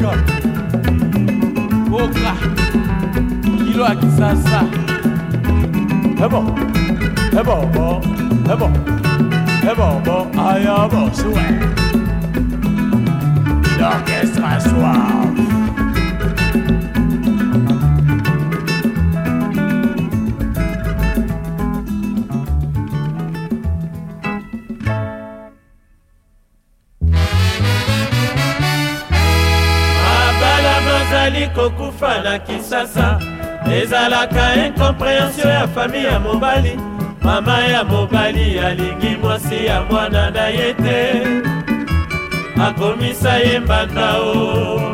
God. Oka hilo ya kisasa. Hebo hebo bo hebo hebo bo ayabo suwe. L'orchestre suave. okufa na kisasa ezalaka incompréhension ya fami ya mobali mama ya mobali alingi mwasi ya mwana na ye te akomisa ye mbanda o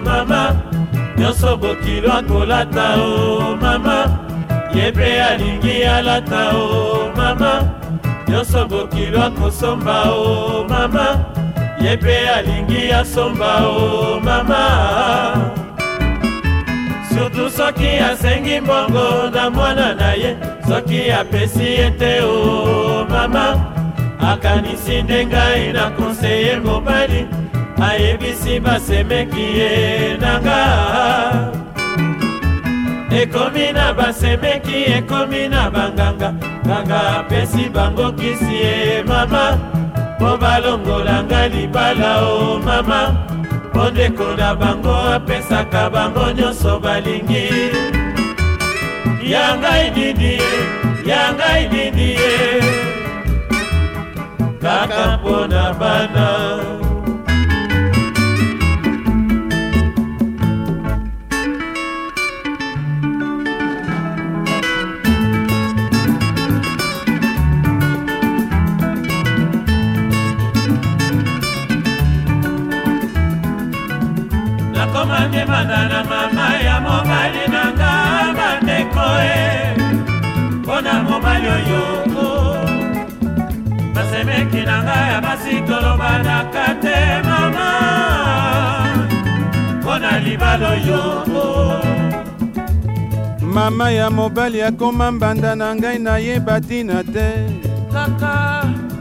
mama nyonso bokilo akolata o mama ye mpe alingi alata o mama nyonso bokilo akosomba o mama ye mpe alingi asomba o mama sutu soki asengi mbongo na mwana na ye soki apesi ye te o mama akanisi nde ngai na konseye mobali ayebisi basemeki ye na nga ekomi na basemeki ekomi na banganga nganga apesi bango kisi ye mama mpo balongolanga libala o mama mpo ndeko na bango apesaka bango nyonso balingi ya ngai nini ya ngai nini ye kaka mpo na bana mama ya mobali na nga bandeko e mpo na mobali oyo basemeki na nga ya basi tolobanaka te mama mpo na libala oyo mama ya mobali akoma mbanda na ngai nayeba ntina te kaka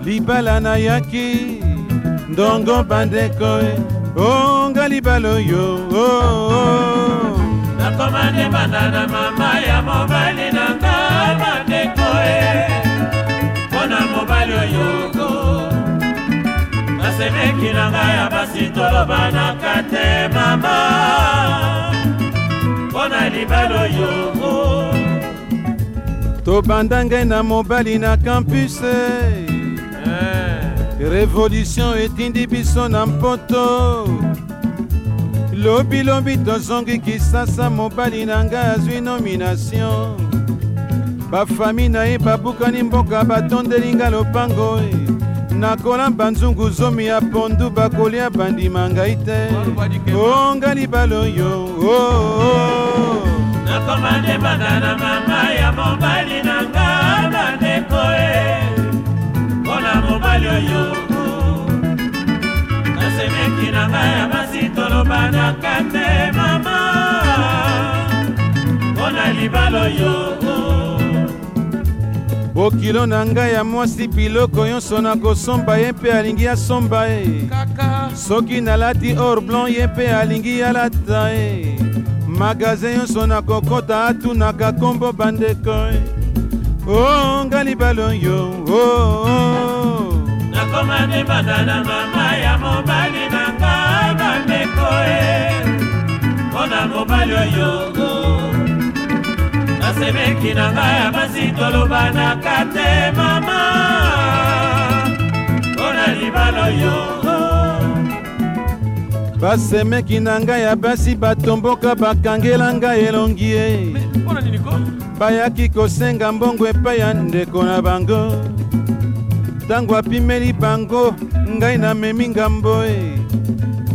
libala nayaki ndongo bandeko e onga oh, libala oyo oh, oh, oh. nakoma nde banda na mama ya mobali na nga bandeko e mpo na mobali oyoko nasemeki na ngai ya basi tolobanaka te mama mpo na libala oyoko tobanda ngai na mobali na kampuse eh. révolution etindi biso na mpoto lobilobi tozongi kisasa mobali na ngai azwi nomination bafami na ye babukani mboka batondeli ngai lopango eh. nakolamba nzungu zomi ya pondu bakolia bandima ngai te onga libala oyo oh, oh. nakomandebanga na mama ya mobali na nga bandeko e eh. mpona mobali oyo ebanaka te mama mpo na libala oyo bokilo na ngai ya mwasi biloko nyonso nakosomba ye mpe alingi asomba ye soki nalati or blanc ye mpe alingi alata ye magaze nyonso nakokɔta atunaka nkombo bandeko ye o oh, nga libala oyo o oh, oh. nakomanebanda na mama ya mobali ndeko e mpo na mobali oyo nasemeki na ngai ya basi tolobanaka te mama mpo na libala oyo basemeki na ngai ya basi batomboka bakangela ngai elongi ye bayaki kosenga mbongo epai ya ndeko na bango ntango apimeli bango ngai namemi ngambo e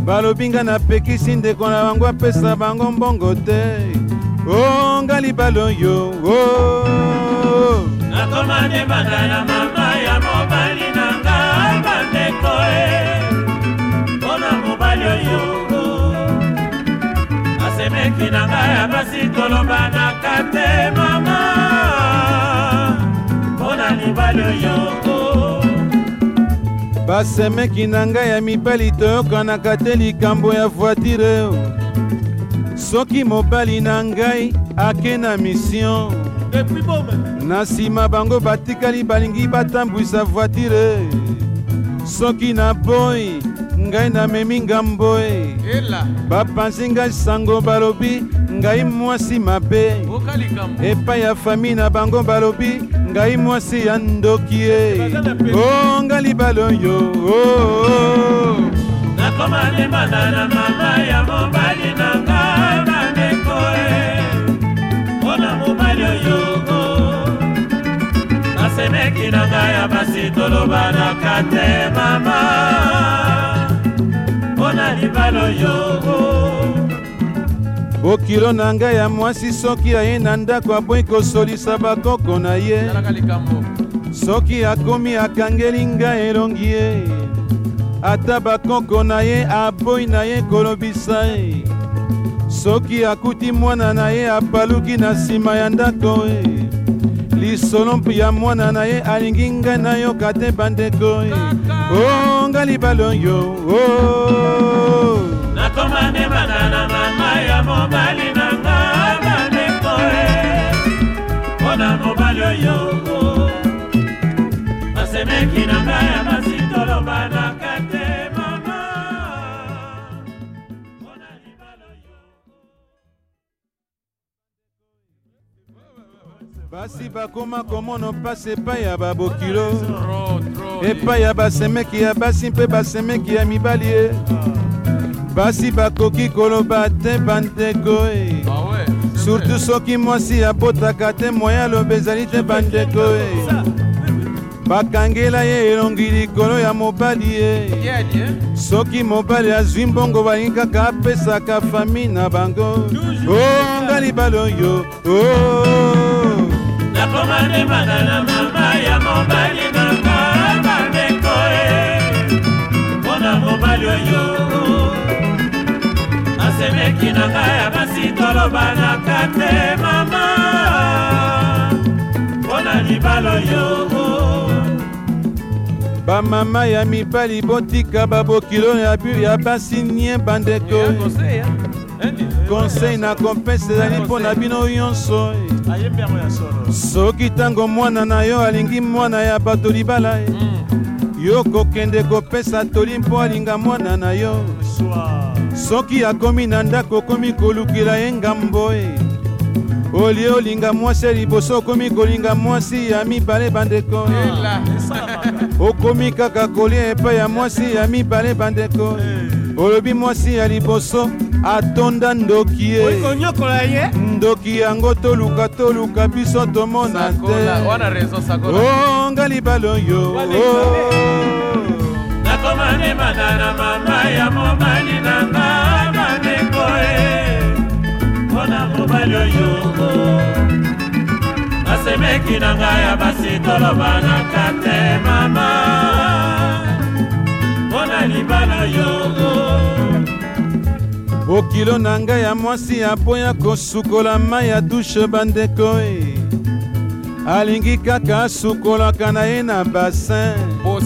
balobi nga napekisi ndeko na bango apesa bango mbongo te o oh, nga libala oyo o oh. nakoma nde banda na mama ya mobali na nga bandeko e mpo na mobali oyo oh. asemeki na ngai ya basi tolobanaka te mama mpo na libali oyo basemeki na ngai ya mibali toyokanaka te likambo ya voitire soki mobali na ngai ake na misio na nsima bango batikali balingi batambwisa voitire soki na boyi ngai namemi ngambo e bapanzi ngai sango balobi ngai mwasi mabe epai ya fami na bango balobi ngai mwasi ya ndoki ye onga libala oyo nakoma ndimana na mama ya mobali na ngai bandeko e mpona mobali oyo oh. basemeki na ngai ya basi tolobanaka te mama mpona libala oyo oh. okilo na ngai ya mwasi soki aye na ndako aboyi kosolisa bakoko na ye soki akomi akangeli ngai elongi ye ata bakoko na ye aboyi na ye kolobisa ye soki akuti mwana na ye apaluki na nsima ya ndako e lisolo ya mwana na ye alingi ngai nayoka te bandeko e o ngai libala oyo o oh. tomandemana na mama ya mobali na nga bandeko mpo na mobali oyo basemeki na ngai ya basi tolobanaka te mama mpona libala oyo basi bakoma komona mpasi epai ya babokilo epai ya basemeki ya basi mpe basemeki ya mibali ye ah. basi bakoki koloba te bandeko e eh. surtu soki mwasi abotaka te moya loba ezali te bandeko e bakangela ye elongi likolo ya mobali ye eh. soki mobali azwi mbongo balingi kaka apesaka fami na bango onga libali oyo oh. nakoma ndemaka na mama ya mobali nanga bandeko e mpona mobali oyo nalobanaka te mama mpo na libala yo bamama ya mibali botika babokilo ya bu ya basi nie bandeko konsei na kompense ezali mpo na bino nyonso soki ntango mwana na yo alingi mwana ya bato libala mm. yo kokende kopesa toli mpo alinga mwana na yo soki akomi na ndako okomi kolukila ye ngambo e olie olinga mwasi ya liboso okomi kolinga mwasi ya mibale bandeko e. okomi kaka kolia epai ya mwasi ya mibale bandeko e. olobi mwasi ya liboso atonda ndoki ye konyokola ye ndoki yango toluka toluka biso tomona teonga libala oyo nakomanimana na mama ya mobali na nga bandeko e mpona mobali oyo nasemeki na ngai ya basi tolobanaka te mama mpona libala oyo okilo na ngai ya mwasi aboya kosukola mai ya dushe bandeko e alingi kaka asukolaka na ye na basin oh,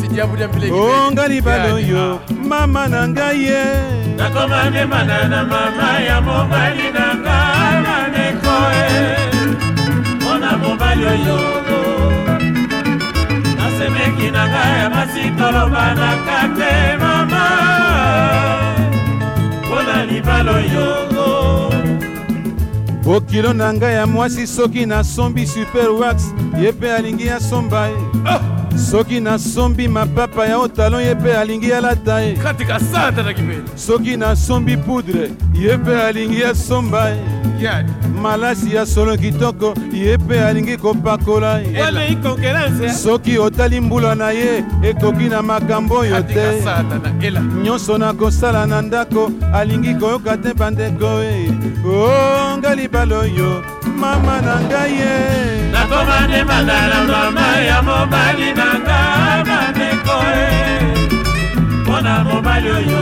onga libala oyo mama na ngai ye eh. nakoma memana na mama ya mobali na ngai bandeko e eh. mpona mobali oyo nasemeki na ngai ya basi tolobanaka te mama bokilo na ngai ya mwasi soki nasombi super wax ye mpe alingi asomba ye ah! soki nasombi mapapa ya otalon ye mpe alingi alata ye soki nasombi poudre ye mpe alingi asomba ye malasi ya solo kitoko ye mpe alingi kopakola soki otali mbula na ye ekoki na makambo oyo te nyonso nakosala na ndako alingi koyoka te bandeko e onga libala oyo mama na ngai ye nakoma nde mandala mama ya mobali na nga bandeko e mpona mobali oyo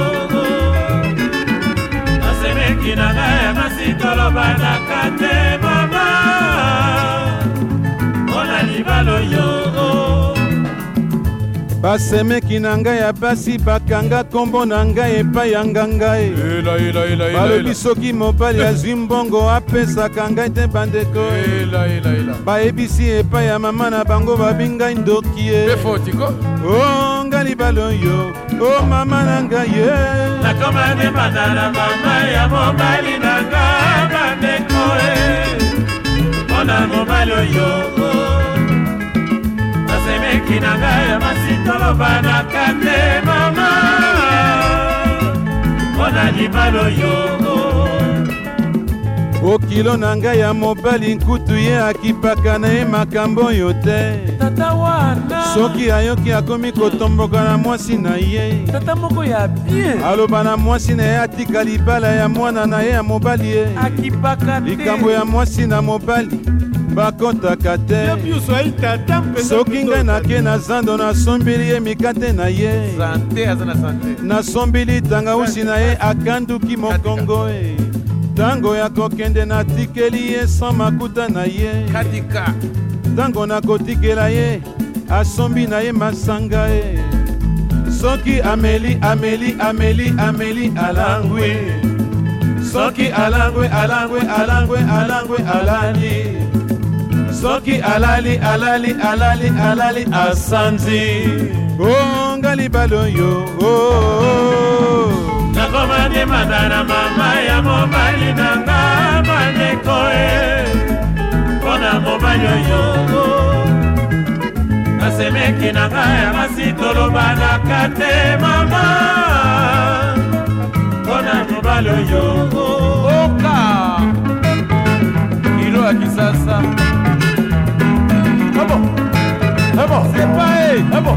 nasemeki na ngai ya masi tolobanaka te mama mpona libala oyo basemeki na ngai ya basi bakanga nkombo na ngai epai ya ngangai balobi soki mobali azwi mbongo apesaka ngai te bandeko bayebisi epai ya mama na bango babi ngai ndoki ye o basali baloyo o oh, mama na ngai ye nakoma ndembana na mama ya mobali na nga bandeko e mpona mobali oyo oh. nasemeki na ngai ya masitoloba na kande mama mpona libala oyo oh. okilo na ngai ya mobali nkutu ye akipaka na ye makambo oyo te tata wana soki ayoki akomi kotomboka na mwasi na ye tata moko ya bien aloba na mwasi na ye atika libala ya mwana na ye ya mobali ye akipaka te likambo ya mwasi na mobali bakɔtaka te soki ngai nake na zando nasombeli ye mikate na ye nasombeli tangawusi na ye akanduki mokongo e ntango ya kokende natikeli ye sans makuta na ye kadika ntango nakotikela ye asombi na ye masanga ye soki ameli ameli ameli ameli alangwi soki alangwe alangwe alangwe alangwe alali soki alali alali alali alali asanzi bonga libala oyo oh, oh, oh. tokomandimanda na mama ya mobali na nga bandeko e mpo na mobali oyo nasemeki na nga ya basi tolobanaka te mama mpo na mobali oyo oka kilo ya kisasa ebo ebo sepae ebo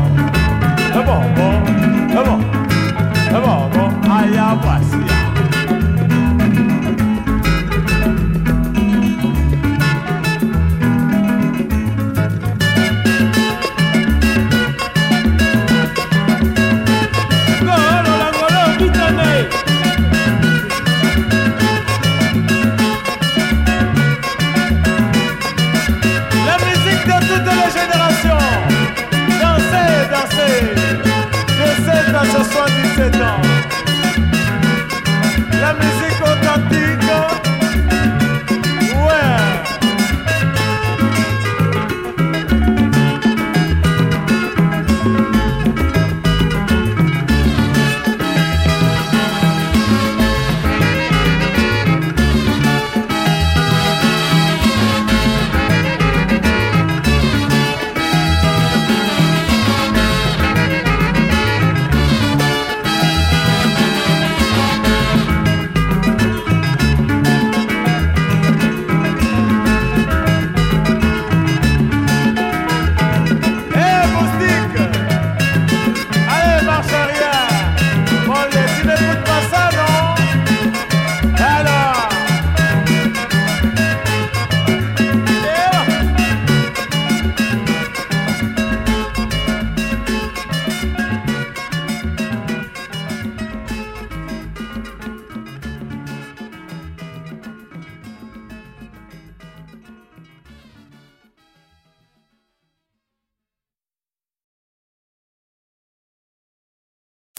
ebo ebo ebo ebo 77 ans.